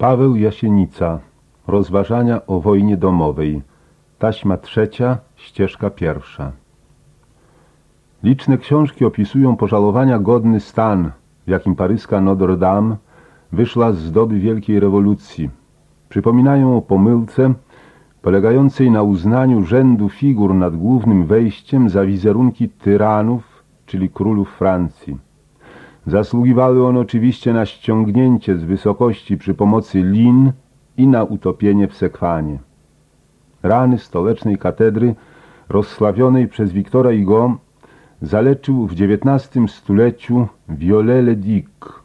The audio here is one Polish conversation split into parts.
Paweł Jasienica Rozważania o wojnie domowej Taśma trzecia, ścieżka pierwsza Liczne książki opisują pożalowania godny stan, w jakim paryska Notre Dame wyszła z doby Wielkiej Rewolucji. Przypominają o pomyłce polegającej na uznaniu rzędu figur nad głównym wejściem za wizerunki tyranów, czyli królów Francji. Zasługiwały one oczywiście na ściągnięcie z wysokości przy pomocy lin i na utopienie w sekwanie. Rany stolecznej katedry, rozsławionej przez Wiktora Hugo, zaleczył w XIX stuleciu Viollet-le-Duc.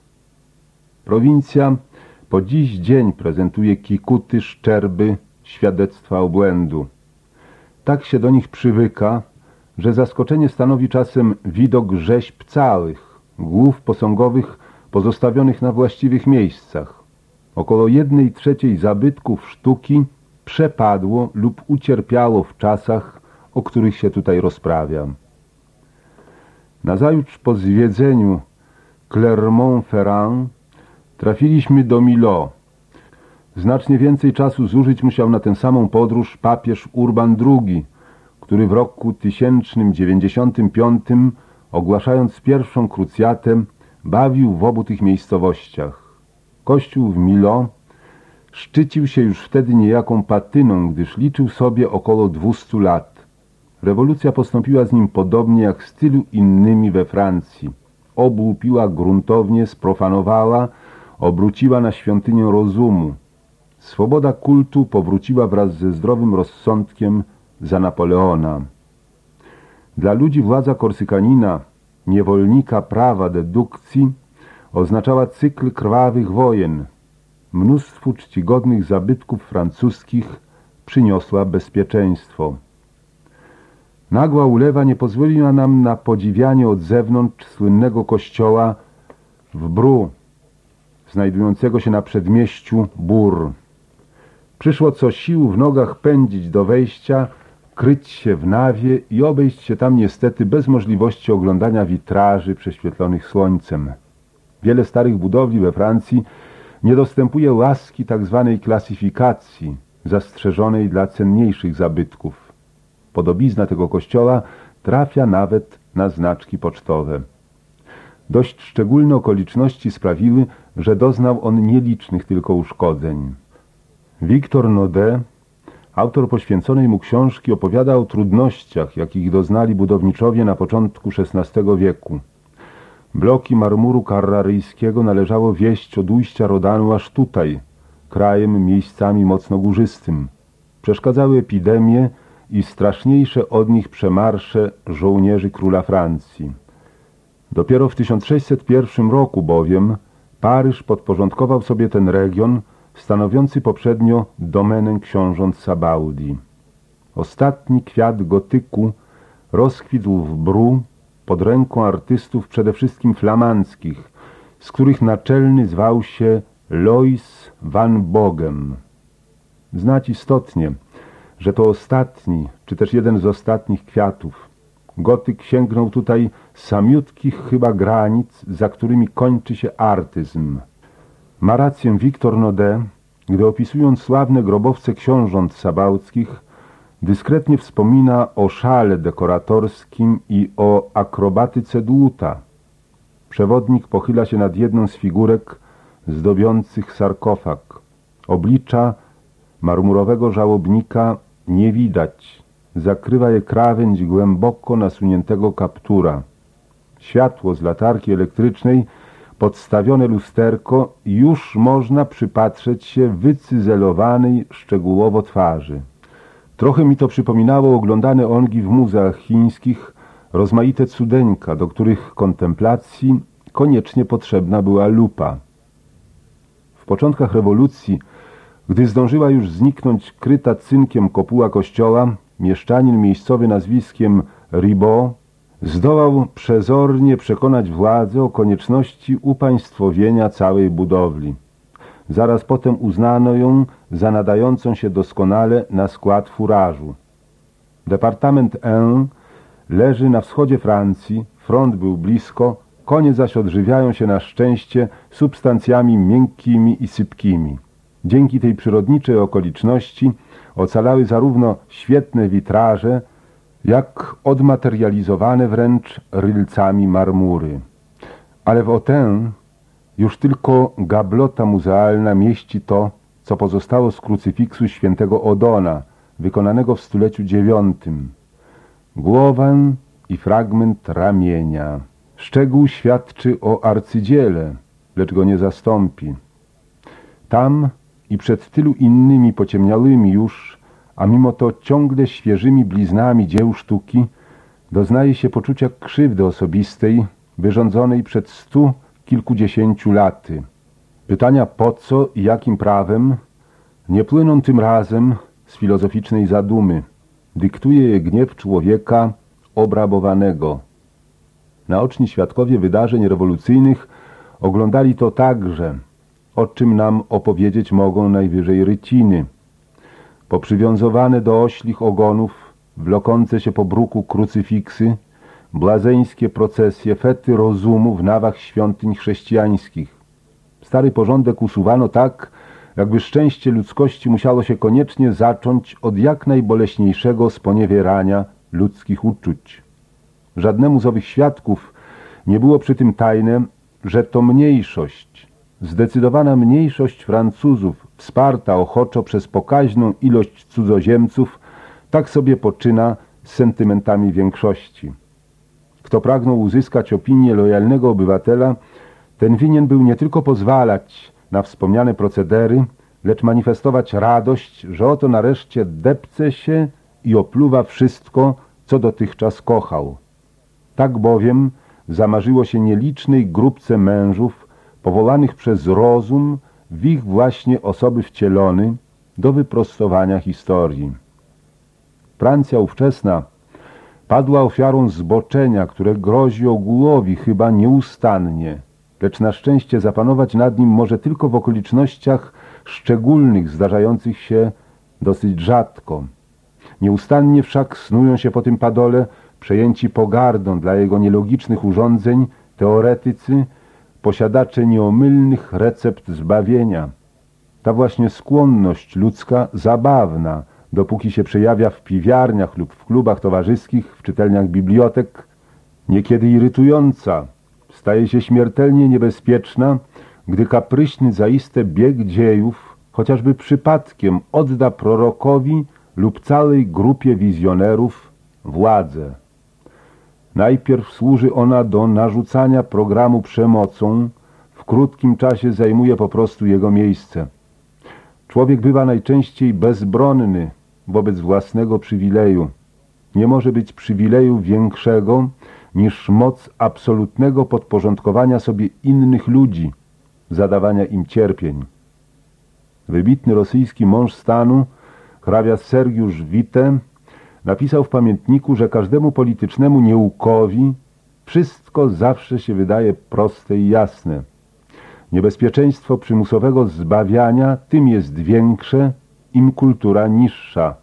Prowincja po dziś dzień prezentuje kikuty, szczerby, świadectwa obłędu. Tak się do nich przywyka, że zaskoczenie stanowi czasem widok rzeźb całych, głów posągowych pozostawionych na właściwych miejscach. Około jednej trzeciej zabytków sztuki przepadło lub ucierpiało w czasach, o których się tutaj rozprawiam. Nazajutrz po zwiedzeniu Clermont-Ferrand trafiliśmy do Milo. Znacznie więcej czasu zużyć musiał na tę samą podróż papież Urban II, który w roku 1095 ogłaszając pierwszą krucjatę bawił w obu tych miejscowościach. Kościół w Milo szczycił się już wtedy niejaką patyną, gdyż liczył sobie około 200 lat. Rewolucja postąpiła z nim podobnie jak z tylu innymi we Francji. Obłupiła gruntownie, sprofanowała, obróciła na świątynię rozumu. Swoboda kultu powróciła wraz ze zdrowym rozsądkiem za Napoleona. Dla ludzi władza korsykanina, niewolnika prawa dedukcji, oznaczała cykl krwawych wojen. Mnóstwu czcigodnych zabytków francuskich przyniosła bezpieczeństwo. Nagła ulewa nie pozwoliła nam na podziwianie od zewnątrz słynnego kościoła w Bru, znajdującego się na przedmieściu Bur. Przyszło co sił w nogach pędzić do wejścia, kryć się w nawie i obejść się tam niestety bez możliwości oglądania witraży prześwietlonych słońcem. Wiele starych budowli we Francji nie dostępuje łaski tzw. Tak klasyfikacji, zastrzeżonej dla cenniejszych zabytków. Podobizna tego kościoła trafia nawet na znaczki pocztowe. Dość szczególne okoliczności sprawiły, że doznał on nielicznych tylko uszkodzeń. Wiktor Node, autor poświęconej mu książki, opowiada o trudnościach, jakich doznali budowniczowie na początku XVI wieku. Bloki marmuru karraryjskiego należało wieść od ujścia Rodanu aż tutaj, krajem miejscami mocno górzystym. Przeszkadzały epidemie, i straszniejsze od nich przemarsze żołnierzy króla Francji. Dopiero w 1601 roku bowiem Paryż podporządkował sobie ten region, stanowiący poprzednio domenę książąt Sabaudi. Ostatni kwiat gotyku rozkwitł w Bru pod ręką artystów przede wszystkim flamandzkich, z których naczelny zwał się Lois van Bogem. Znać istotnie, że to ostatni, czy też jeden z ostatnich kwiatów. Gotyk sięgnął tutaj samiutkich chyba granic, za którymi kończy się artyzm. Ma rację Wiktor Node, gdy opisując sławne grobowce książąt sabałckich, dyskretnie wspomina o szale dekoratorskim i o akrobatyce dłuta. Przewodnik pochyla się nad jedną z figurek zdobiących sarkofag. Oblicza marmurowego żałobnika nie widać. Zakrywa je krawędź głęboko nasuniętego kaptura. Światło z latarki elektrycznej, podstawione lusterko, już można przypatrzeć się wycyzelowanej szczegółowo twarzy. Trochę mi to przypominało oglądane ongi w muzeach chińskich rozmaite cudeńka, do których kontemplacji koniecznie potrzebna była lupa. W początkach rewolucji gdy zdążyła już zniknąć kryta cynkiem kopuła kościoła, mieszczanin miejscowy nazwiskiem Ribot zdołał przezornie przekonać władzę o konieczności upaństwowienia całej budowli. Zaraz potem uznano ją za nadającą się doskonale na skład furażu. Departament 1 leży na wschodzie Francji, front był blisko, konie zaś odżywiają się na szczęście substancjami miękkimi i sypkimi. Dzięki tej przyrodniczej okoliczności ocalały zarówno świetne witraże, jak odmaterializowane wręcz rylcami marmury. Ale w Autun już tylko gablota muzealna mieści to, co pozostało z krucyfiksu świętego Odona, wykonanego w stuleciu dziewiątym. Głowę i fragment ramienia. Szczegół świadczy o arcydziele, lecz go nie zastąpi. Tam i przed tylu innymi pociemniałymi już, a mimo to ciągle świeżymi bliznami dzieł sztuki, doznaje się poczucia krzywdy osobistej, wyrządzonej przed stu kilkudziesięciu laty. Pytania po co i jakim prawem nie płyną tym razem z filozoficznej zadumy. Dyktuje je gniew człowieka obrabowanego. Naoczni świadkowie wydarzeń rewolucyjnych oglądali to także, o czym nam opowiedzieć mogą najwyżej ryciny. Poprzywiązowane do oślich ogonów, wlokące się po bruku krucyfiksy, blazeńskie procesje, fety rozumu w nawach świątyń chrześcijańskich. Stary porządek usuwano tak, jakby szczęście ludzkości musiało się koniecznie zacząć od jak najboleśniejszego sponiewierania ludzkich uczuć. Żadnemu z owych świadków nie było przy tym tajne, że to mniejszość, zdecydowana mniejszość Francuzów, wsparta ochoczo przez pokaźną ilość cudzoziemców, tak sobie poczyna z sentymentami większości. Kto pragnął uzyskać opinię lojalnego obywatela, ten winien był nie tylko pozwalać na wspomniane procedery, lecz manifestować radość, że oto nareszcie depce się i opluwa wszystko, co dotychczas kochał. Tak bowiem zamarzyło się nielicznej grupce mężów, powołanych przez rozum w ich właśnie osoby wcielony do wyprostowania historii. Francja ówczesna padła ofiarą zboczenia, które grozi ogółowi chyba nieustannie, lecz na szczęście zapanować nad nim może tylko w okolicznościach szczególnych, zdarzających się dosyć rzadko. Nieustannie wszak snują się po tym padole przejęci pogardą dla jego nielogicznych urządzeń teoretycy, posiadacze nieomylnych recept zbawienia. Ta właśnie skłonność ludzka zabawna, dopóki się przejawia w piwiarniach lub w klubach towarzyskich, w czytelniach bibliotek, niekiedy irytująca, staje się śmiertelnie niebezpieczna, gdy kapryśny zaiste bieg dziejów, chociażby przypadkiem odda prorokowi lub całej grupie wizjonerów władzę. Najpierw służy ona do narzucania programu przemocą, w krótkim czasie zajmuje po prostu jego miejsce. Człowiek bywa najczęściej bezbronny wobec własnego przywileju. Nie może być przywileju większego niż moc absolutnego podporządkowania sobie innych ludzi, zadawania im cierpień. Wybitny rosyjski mąż stanu, hrabia Sergiusz Wite, napisał w pamiętniku, że każdemu politycznemu nieukowi wszystko zawsze się wydaje proste i jasne. Niebezpieczeństwo przymusowego zbawiania tym jest większe, im kultura niższa.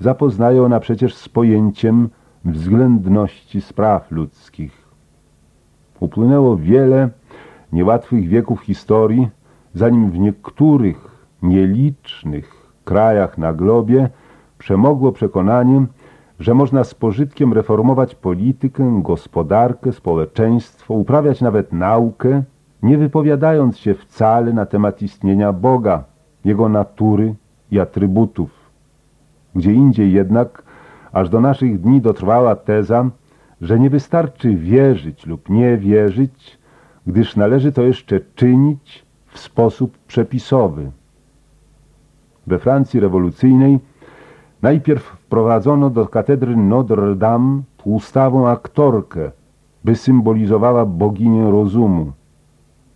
Zapoznaje ona przecież z pojęciem względności spraw ludzkich. Upłynęło wiele niełatwych wieków historii, zanim w niektórych nielicznych krajach na globie przemogło przekonanie, że można z pożytkiem reformować politykę, gospodarkę, społeczeństwo, uprawiać nawet naukę, nie wypowiadając się wcale na temat istnienia Boga, Jego natury i atrybutów. Gdzie indziej jednak, aż do naszych dni dotrwała teza, że nie wystarczy wierzyć lub nie wierzyć, gdyż należy to jeszcze czynić w sposób przepisowy. We Francji rewolucyjnej Najpierw wprowadzono do katedry Notre Dame tłustawą aktorkę, by symbolizowała boginię rozumu.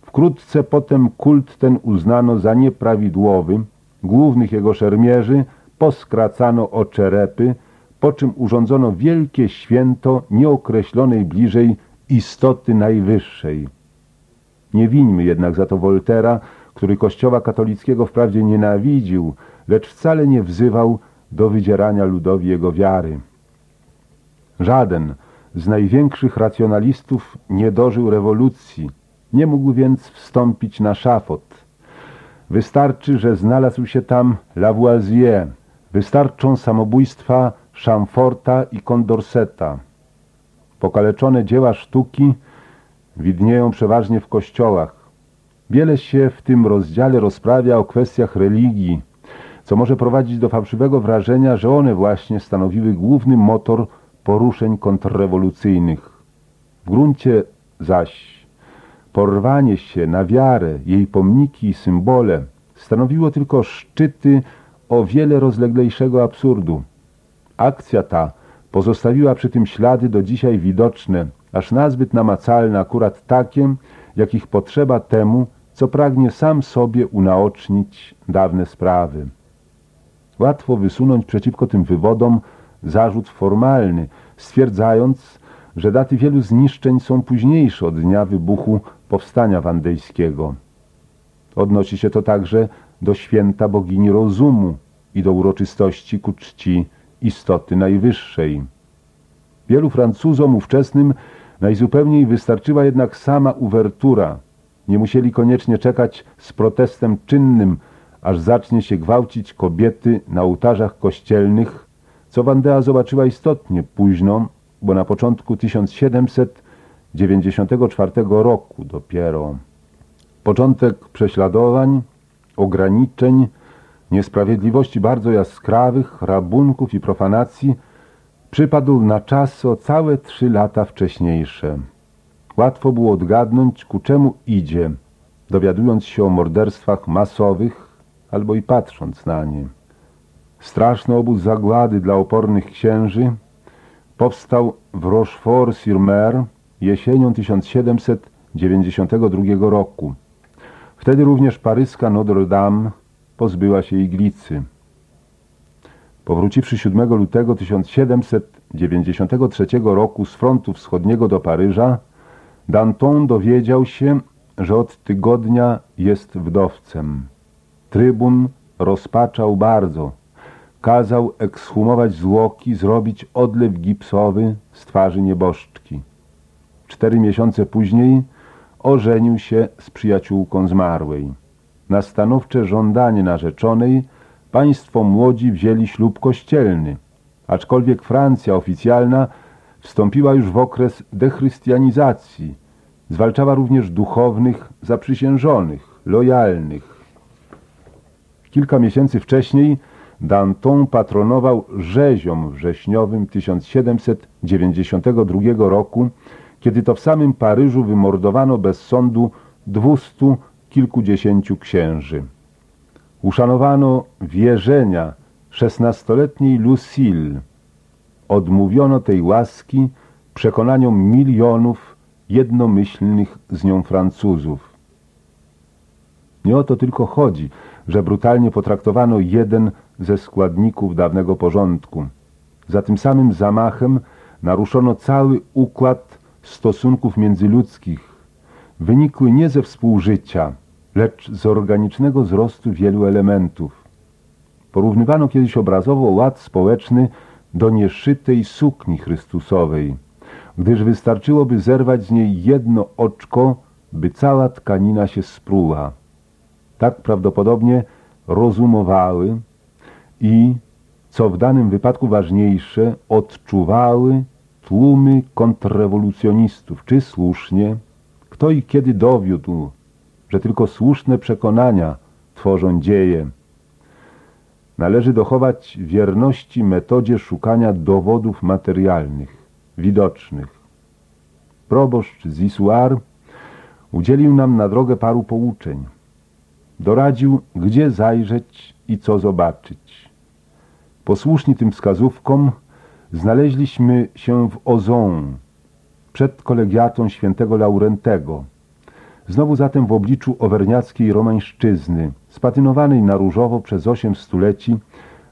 Wkrótce potem kult ten uznano za nieprawidłowy, głównych jego szermierzy poskracano o czerepy, po czym urządzono wielkie święto nieokreślonej bliżej istoty najwyższej. Nie wińmy jednak za to Woltera, który kościoła katolickiego wprawdzie nienawidził, lecz wcale nie wzywał do wydzierania ludowi jego wiary. Żaden z największych racjonalistów nie dożył rewolucji, nie mógł więc wstąpić na szafot. Wystarczy, że znalazł się tam Lavoisier. Wystarczą samobójstwa Chamforta i Condorseta. Pokaleczone dzieła sztuki widnieją przeważnie w kościołach. Wiele się w tym rozdziale rozprawia o kwestiach religii, co może prowadzić do fałszywego wrażenia, że one właśnie stanowiły główny motor poruszeń kontrrewolucyjnych. W gruncie zaś porwanie się na wiarę, jej pomniki i symbole stanowiło tylko szczyty o wiele rozleglejszego absurdu. Akcja ta pozostawiła przy tym ślady do dzisiaj widoczne, aż nazbyt namacalne akurat takie, jakich potrzeba temu, co pragnie sam sobie unaocznić dawne sprawy. Łatwo wysunąć przeciwko tym wywodom zarzut formalny, stwierdzając, że daty wielu zniszczeń są późniejsze od dnia wybuchu powstania wandejskiego. Odnosi się to także do święta bogini rozumu i do uroczystości ku czci istoty najwyższej. Wielu Francuzom ówczesnym najzupełniej wystarczyła jednak sama uwertura. Nie musieli koniecznie czekać z protestem czynnym, aż zacznie się gwałcić kobiety na ołtarzach kościelnych, co Wandea zobaczyła istotnie późno, bo na początku 1794 roku dopiero. Początek prześladowań, ograniczeń, niesprawiedliwości bardzo jaskrawych, rabunków i profanacji przypadł na czas o całe trzy lata wcześniejsze. Łatwo było odgadnąć, ku czemu idzie, dowiadując się o morderstwach masowych albo i patrząc na nie. Straszny obóz zagłady dla opornych księży powstał w Rochefort-sur-Mer jesienią 1792 roku. Wtedy również paryska Notre Dame pozbyła się iglicy. Powróciwszy 7 lutego 1793 roku z frontu wschodniego do Paryża, Danton dowiedział się, że od tygodnia jest wdowcem. Trybun rozpaczał bardzo. Kazał ekshumować zwłoki, zrobić odlew gipsowy z twarzy nieboszczki. Cztery miesiące później ożenił się z przyjaciółką zmarłej. Na stanowcze żądanie narzeczonej państwo młodzi wzięli ślub kościelny, aczkolwiek Francja oficjalna wstąpiła już w okres dechrystianizacji, zwalczała również duchownych zaprzysiężonych, lojalnych. Kilka miesięcy wcześniej Danton patronował rzeziom wrześniowym 1792 roku, kiedy to w samym Paryżu wymordowano bez sądu dwustu kilkudziesięciu księży. Uszanowano wierzenia szesnastoletniej Lucille. Odmówiono tej łaski przekonaniom milionów jednomyślnych z nią Francuzów. Nie o to tylko chodzi, że brutalnie potraktowano jeden ze składników dawnego porządku. Za tym samym zamachem naruszono cały układ stosunków międzyludzkich, wynikły nie ze współżycia, lecz z organicznego wzrostu wielu elementów. Porównywano kiedyś obrazowo ład społeczny do nieszytej sukni chrystusowej, gdyż wystarczyłoby zerwać z niej jedno oczko, by cała tkanina się spruła. Tak prawdopodobnie rozumowały i, co w danym wypadku ważniejsze, odczuwały tłumy kontrrewolucjonistów, czy słusznie, kto i kiedy dowiódł, że tylko słuszne przekonania tworzą dzieje. Należy dochować wierności metodzie szukania dowodów materialnych, widocznych. Proboszcz Zisuar udzielił nam na drogę paru pouczeń. Doradził, gdzie zajrzeć i co zobaczyć. Posłuszni tym wskazówkom znaleźliśmy się w Ozon, przed kolegiatą świętego Laurentego. Znowu zatem w obliczu owerniackiej romańszczyzny, spatynowanej na różowo przez osiem stuleci,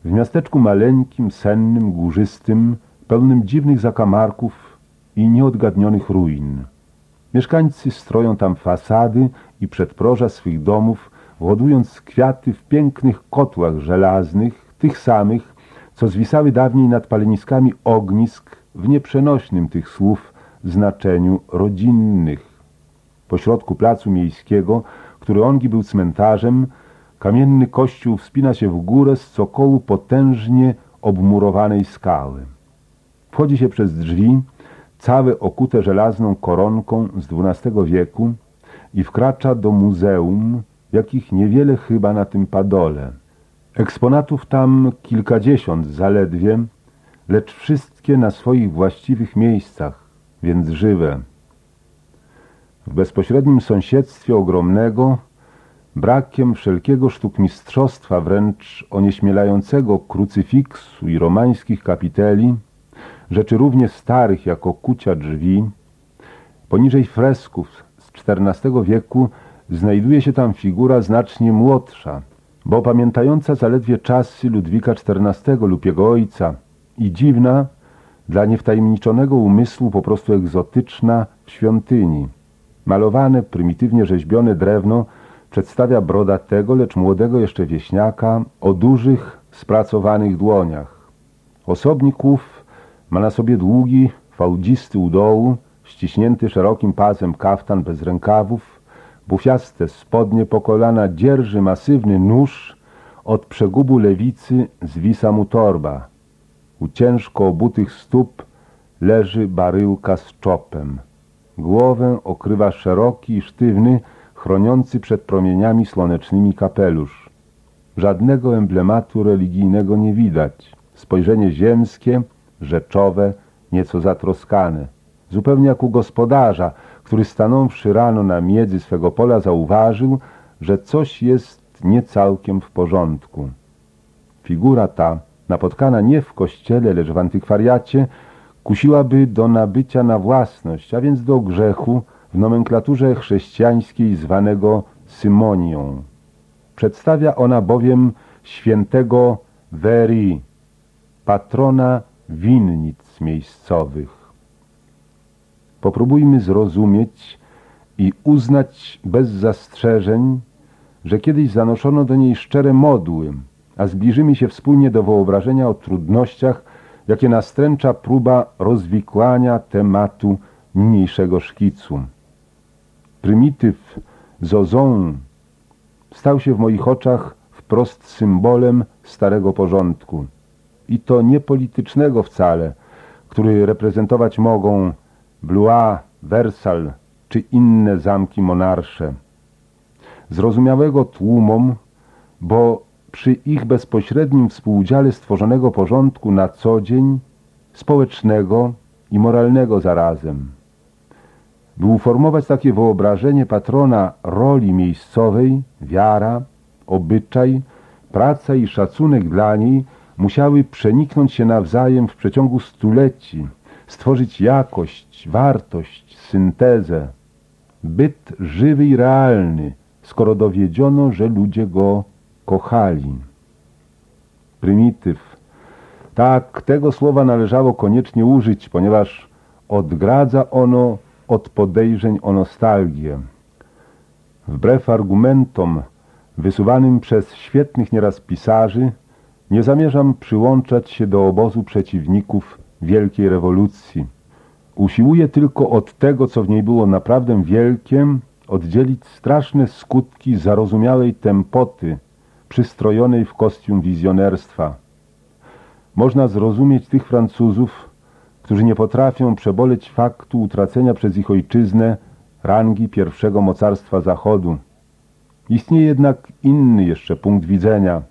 w miasteczku maleńkim, sennym, górzystym, pełnym dziwnych zakamarków i nieodgadnionych ruin. Mieszkańcy stroją tam fasady i przedproża swych domów, ładując kwiaty w pięknych kotłach żelaznych, tych samych, co zwisały dawniej nad paleniskami ognisk w nieprzenośnym tych słów znaczeniu rodzinnych. Pośrodku placu miejskiego, który ongi był cmentarzem, Kamienny kościół wspina się w górę z cokołu potężnie obmurowanej skały. Wchodzi się przez drzwi, całe okute żelazną koronką z XII wieku i wkracza do muzeum, jakich niewiele chyba na tym padole. Eksponatów tam kilkadziesiąt zaledwie, lecz wszystkie na swoich właściwych miejscach, więc żywe. W bezpośrednim sąsiedztwie ogromnego, brakiem wszelkiego sztukmistrzostwa, wręcz onieśmielającego krucyfiksu i romańskich kapiteli, rzeczy równie starych jako kucia drzwi, poniżej fresków z XIV wieku znajduje się tam figura znacznie młodsza, bo pamiętająca zaledwie czasy Ludwika XIV lub jego ojca i dziwna, dla niewtajemniczonego umysłu po prostu egzotyczna w świątyni. Malowane, prymitywnie rzeźbione drewno przedstawia brodatego, lecz młodego jeszcze wieśniaka o dużych, spracowanych dłoniach. Osobników ma na sobie długi, fałdzisty u dołu, ściśnięty szerokim pasem kaftan bez rękawów, bufiaste spodnie po kolana dzierży masywny nóż, od przegubu lewicy zwisa mu torba. U ciężko obutych stóp leży baryłka z czopem. Głowę okrywa szeroki i sztywny, chroniący przed promieniami słonecznymi kapelusz. Żadnego emblematu religijnego nie widać. Spojrzenie ziemskie, rzeczowe, nieco zatroskane. Zupełnie jak u gospodarza, który stanąwszy rano na miedzy swego pola zauważył, że coś jest niecałkiem w porządku. Figura ta, napotkana nie w kościele, lecz w antykwariacie, kusiłaby do nabycia na własność, a więc do grzechu w nomenklaturze chrześcijańskiej zwanego Symonią. Przedstawia ona bowiem świętego Veri, patrona winnic miejscowych. Popróbujmy zrozumieć i uznać bez zastrzeżeń, że kiedyś zanoszono do niej szczere modły, a zbliżymy się wspólnie do wyobrażenia o trudnościach, jakie nastręcza próba rozwikłania tematu niniejszego szkicu. Prymityw zozon stał się w moich oczach wprost symbolem starego porządku. I to nie politycznego wcale, który reprezentować mogą Blois, Wersal czy inne zamki monarsze. Zrozumiałego tłumom, bo przy ich bezpośrednim współudziale stworzonego porządku na co dzień, społecznego i moralnego zarazem. By uformować takie wyobrażenie patrona roli miejscowej, wiara, obyczaj, praca i szacunek dla niej musiały przeniknąć się nawzajem w przeciągu stuleci, stworzyć jakość, wartość, syntezę, byt żywy i realny, skoro dowiedziono, że ludzie go kochali. Prymityw. Tak, tego słowa należało koniecznie użyć, ponieważ odgradza ono od podejrzeń o nostalgię. Wbrew argumentom wysuwanym przez świetnych nieraz pisarzy, nie zamierzam przyłączać się do obozu przeciwników wielkiej rewolucji. Usiłuję tylko od tego, co w niej było naprawdę wielkiem, oddzielić straszne skutki zarozumiałej tempoty, przystrojonej w kostium wizjonerstwa. Można zrozumieć tych Francuzów, którzy nie potrafią przeboleć faktu utracenia przez ich ojczyznę rangi pierwszego mocarstwa Zachodu. Istnieje jednak inny jeszcze punkt widzenia.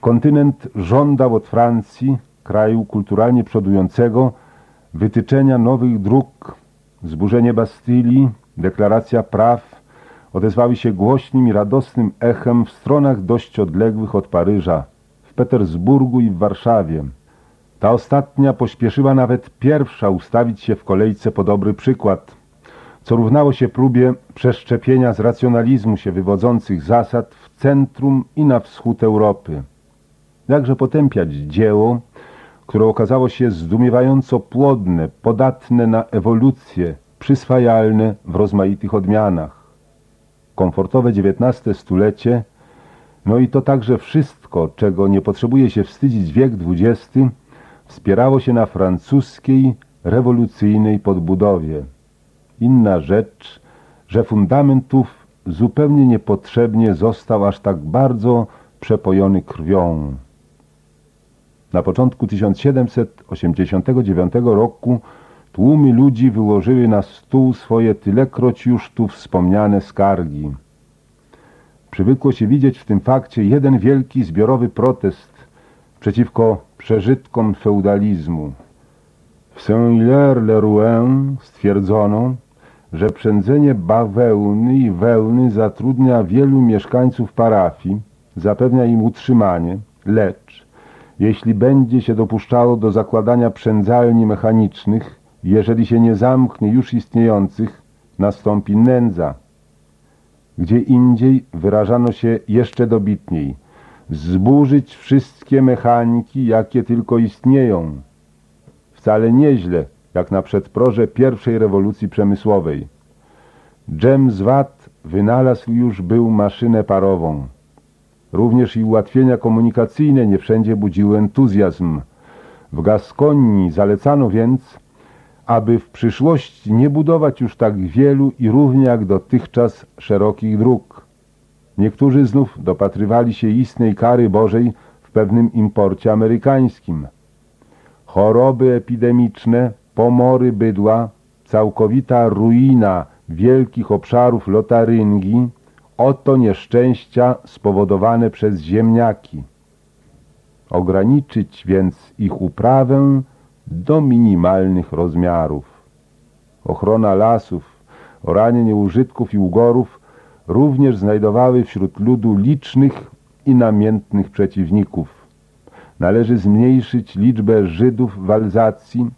Kontynent żądał od Francji, kraju kulturalnie przodującego, wytyczenia nowych dróg, zburzenie Bastylii, deklaracja praw odezwały się głośnym i radosnym echem w stronach dość odległych od Paryża, w Petersburgu i w Warszawie. Ta ostatnia pośpieszyła nawet pierwsza ustawić się w kolejce po dobry przykład, co równało się próbie przeszczepienia z racjonalizmu się wywodzących zasad w centrum i na wschód Europy. Jakże potępiać dzieło, które okazało się zdumiewająco płodne, podatne na ewolucję, przyswajalne w rozmaitych odmianach. Komfortowe XIX stulecie, no i to także wszystko, czego nie potrzebuje się wstydzić wiek XX, wspierało się na francuskiej, rewolucyjnej podbudowie. Inna rzecz, że fundamentów zupełnie niepotrzebnie został aż tak bardzo przepojony krwią. Na początku 1789 roku tłumy ludzi wyłożyły na stół swoje tylekroć już tu wspomniane skargi. Przywykło się widzieć w tym fakcie jeden wielki zbiorowy protest przeciwko przeżytkom feudalizmu. W Saint-Hilaire-le-Rouen stwierdzono, że przędzenie bawełny i wełny zatrudnia wielu mieszkańców parafii, zapewnia im utrzymanie, lecz jeśli będzie się dopuszczało do zakładania przędzalni mechanicznych, jeżeli się nie zamknie już istniejących, nastąpi nędza. Gdzie indziej wyrażano się jeszcze dobitniej. Zburzyć wszystkie mechaniki, jakie tylko istnieją. Wcale nieźle, jak na przedproże pierwszej rewolucji przemysłowej. James Watt wynalazł już był maszynę parową. Również i ułatwienia komunikacyjne nie wszędzie budziły entuzjazm. W Gaskonii zalecano więc, aby w przyszłości nie budować już tak wielu i równie jak dotychczas szerokich dróg. Niektórzy znów dopatrywali się istnej kary Bożej w pewnym imporcie amerykańskim. Choroby epidemiczne, pomory bydła, całkowita ruina wielkich obszarów lotaryngii, oto nieszczęścia spowodowane przez ziemniaki. Ograniczyć więc ich uprawę do minimalnych rozmiarów. Ochrona lasów, oranie nieużytków i ugorów również znajdowały wśród ludu licznych i namiętnych przeciwników. Należy zmniejszyć liczbę Żydów w Alzacji.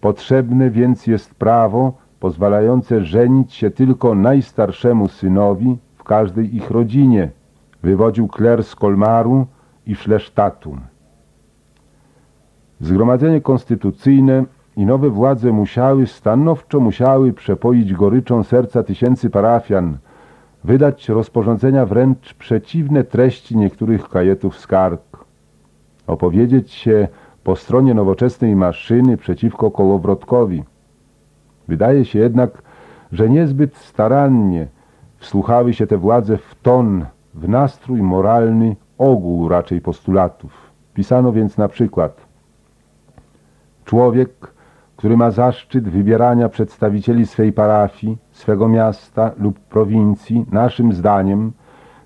Potrzebne więc jest prawo pozwalające żenić się tylko najstarszemu synowi w każdej ich rodzinie, wywodził kler z Kolmaru i Szlesztatu. Zgromadzenie konstytucyjne i nowe władze musiały, stanowczo musiały przepoić goryczą serca tysięcy parafian, wydać rozporządzenia wręcz przeciwne treści niektórych kajetów skarg, opowiedzieć się po stronie nowoczesnej maszyny przeciwko kołowrotkowi. Wydaje się jednak, że niezbyt starannie wsłuchały się te władze w ton, w nastrój moralny ogół raczej postulatów. Pisano więc na przykład Człowiek, który ma zaszczyt wybierania przedstawicieli swej parafii, swego miasta lub prowincji, naszym zdaniem,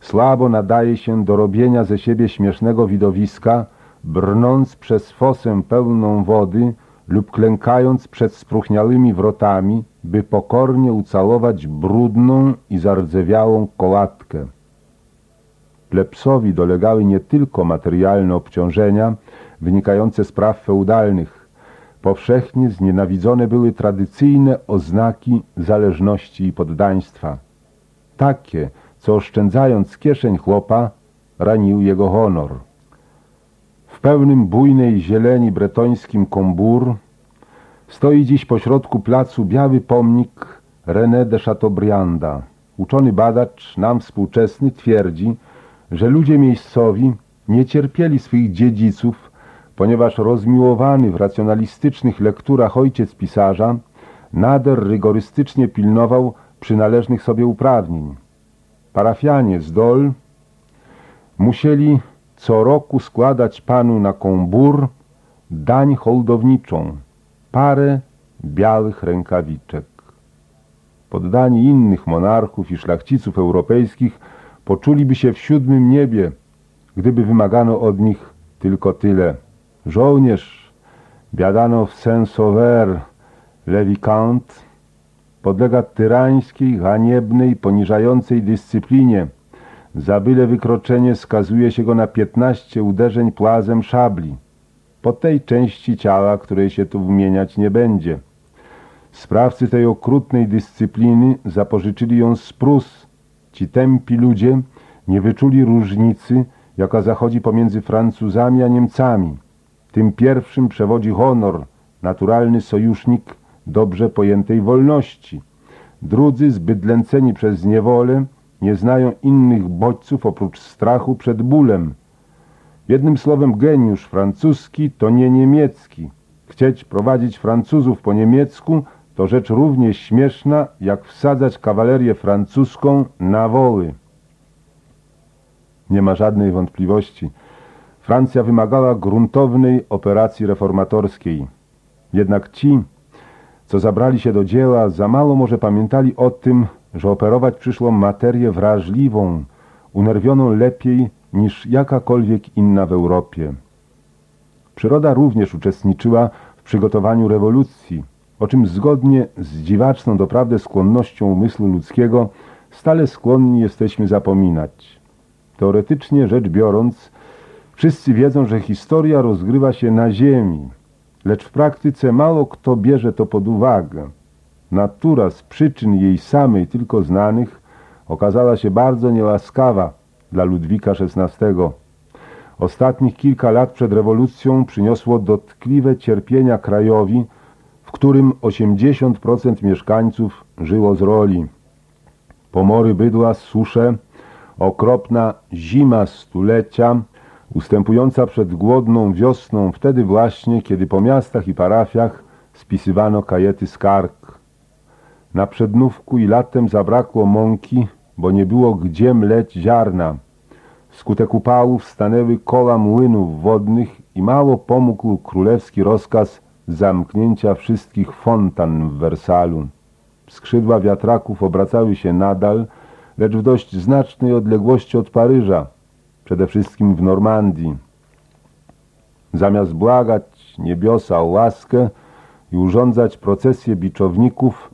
słabo nadaje się do robienia ze siebie śmiesznego widowiska, brnąc przez fosę pełną wody lub klękając przed spróchniałymi wrotami, by pokornie ucałować brudną i zardzewiałą kołatkę. Plepsowi dolegały nie tylko materialne obciążenia wynikające z praw feudalnych. Powszechnie znienawidzone były tradycyjne oznaki zależności i poddaństwa. Takie, co oszczędzając kieszeń chłopa, ranił jego honor. Pełnym bujnej zieleni bretońskim Kombur stoi dziś pośrodku placu biały pomnik René de Chateaubrianda. Uczony badacz, nam współczesny, twierdzi, że ludzie miejscowi nie cierpieli swych dziedziców, ponieważ rozmiłowany w racjonalistycznych lekturach ojciec pisarza nader rygorystycznie pilnował przynależnych sobie uprawnień. Parafianie z Dol musieli co roku składać panu na kombur dań holdowniczą, parę białych rękawiczek. Poddani innych monarchów i szlachciców europejskich poczuliby się w siódmym niebie, gdyby wymagano od nich tylko tyle. Żołnierz, biadano w Saint-Sauveur, Levikant, podlega tyrańskiej, haniebnej, poniżającej dyscyplinie. Za byle wykroczenie skazuje się go na piętnaście uderzeń płazem szabli. Po tej części ciała, której się tu wymieniać nie będzie. Sprawcy tej okrutnej dyscypliny zapożyczyli ją z Prus. Ci tępi ludzie nie wyczuli różnicy, jaka zachodzi pomiędzy Francuzami a Niemcami. Tym pierwszym przewodzi honor, naturalny sojusznik dobrze pojętej wolności. Drudzy, zbydlęceni przez niewolę, nie znają innych bodźców oprócz strachu przed bólem. Jednym słowem geniusz francuski to nie niemiecki. Chcieć prowadzić Francuzów po niemiecku to rzecz równie śmieszna, jak wsadzać kawalerię francuską na woły. Nie ma żadnej wątpliwości. Francja wymagała gruntownej operacji reformatorskiej. Jednak ci, co zabrali się do dzieła, za mało może pamiętali o tym, że operować przyszło materię wrażliwą, unerwioną lepiej niż jakakolwiek inna w Europie. Przyroda również uczestniczyła w przygotowaniu rewolucji, o czym zgodnie z dziwaczną doprawdy skłonnością umysłu ludzkiego stale skłonni jesteśmy zapominać. Teoretycznie rzecz biorąc, wszyscy wiedzą, że historia rozgrywa się na ziemi, lecz w praktyce mało kto bierze to pod uwagę. Natura z przyczyn jej samej tylko znanych okazała się bardzo niełaskawa dla Ludwika XVI. Ostatnich kilka lat przed rewolucją przyniosło dotkliwe cierpienia krajowi, w którym 80% mieszkańców żyło z roli. Pomory bydła, susze, okropna zima stulecia, ustępująca przed głodną wiosną, wtedy właśnie, kiedy po miastach i parafiach spisywano kajety skarg. Na przednówku i latem zabrakło mąki, bo nie było gdzie mleć ziarna. Skutek upałów stanęły koła młynów wodnych i mało pomógł królewski rozkaz zamknięcia wszystkich fontan w Wersalu. Skrzydła wiatraków obracały się nadal, lecz w dość znacznej odległości od Paryża, przede wszystkim w Normandii. Zamiast błagać niebiosa o łaskę i urządzać procesję biczowników,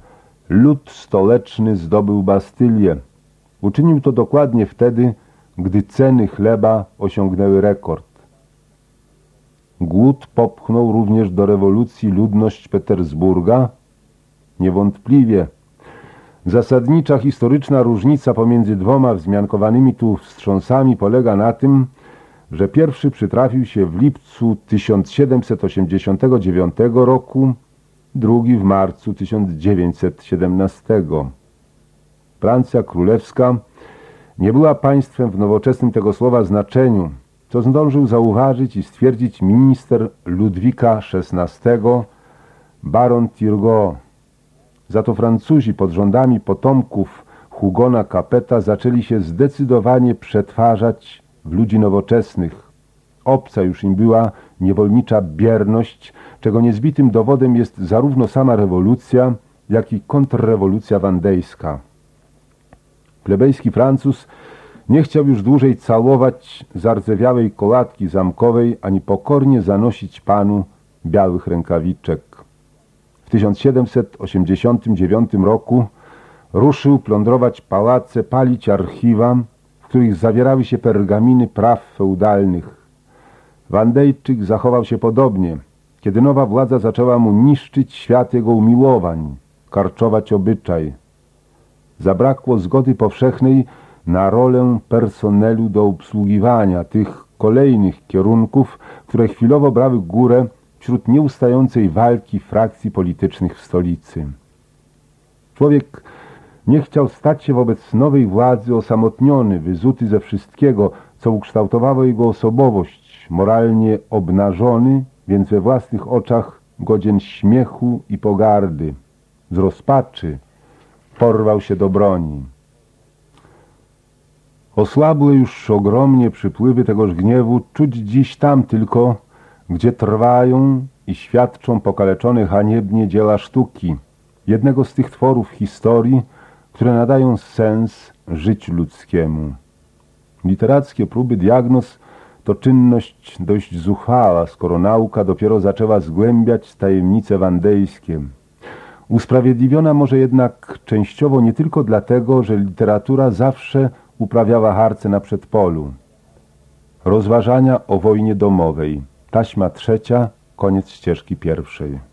lud stoleczny zdobył Bastylię. Uczynił to dokładnie wtedy, gdy ceny chleba osiągnęły rekord. Głód popchnął również do rewolucji ludność Petersburga? Niewątpliwie. Zasadnicza historyczna różnica pomiędzy dwoma wzmiankowanymi tu wstrząsami polega na tym, że pierwszy przytrafił się w lipcu 1789 roku, drugi w marcu 1917. Francja Królewska nie była państwem w nowoczesnym tego słowa znaczeniu, co zdążył zauważyć i stwierdzić minister Ludwika XVI, baron Turgot. Za to Francuzi pod rządami potomków Hugona Capeta zaczęli się zdecydowanie przetwarzać w ludzi nowoczesnych. Obca już im była niewolnicza bierność, czego niezbitym dowodem jest zarówno sama rewolucja, jak i kontrrewolucja wandejska. Plebejski Francuz nie chciał już dłużej całować zardzewiałej kołatki zamkowej, ani pokornie zanosić panu białych rękawiczek. W 1789 roku ruszył plądrować pałace, palić archiwa, w których zawierały się pergaminy praw feudalnych. Wandejczyk zachował się podobnie, kiedy nowa władza zaczęła mu niszczyć świat jego umiłowań, karczować obyczaj. Zabrakło zgody powszechnej na rolę personelu do obsługiwania tych kolejnych kierunków, które chwilowo brały górę wśród nieustającej walki frakcji politycznych w stolicy. Człowiek nie chciał stać się wobec nowej władzy osamotniony, wyzuty ze wszystkiego, co ukształtowało jego osobowość, moralnie obnażony, więc we własnych oczach godzien śmiechu i pogardy. Z rozpaczy porwał się do broni. Osłabłe już ogromnie przypływy tegoż gniewu czuć dziś tam tylko, gdzie trwają i świadczą pokaleczone haniebnie dzieła sztuki, jednego z tych tworów historii, które nadają sens życiu ludzkiemu. Literackie próby diagnoz to czynność dość zuchwała, skoro nauka dopiero zaczęła zgłębiać tajemnice wandejskie. Usprawiedliwiona może jednak częściowo nie tylko dlatego, że literatura zawsze uprawiała harce na przedpolu. Rozważania o wojnie domowej. Taśma trzecia, koniec ścieżki pierwszej.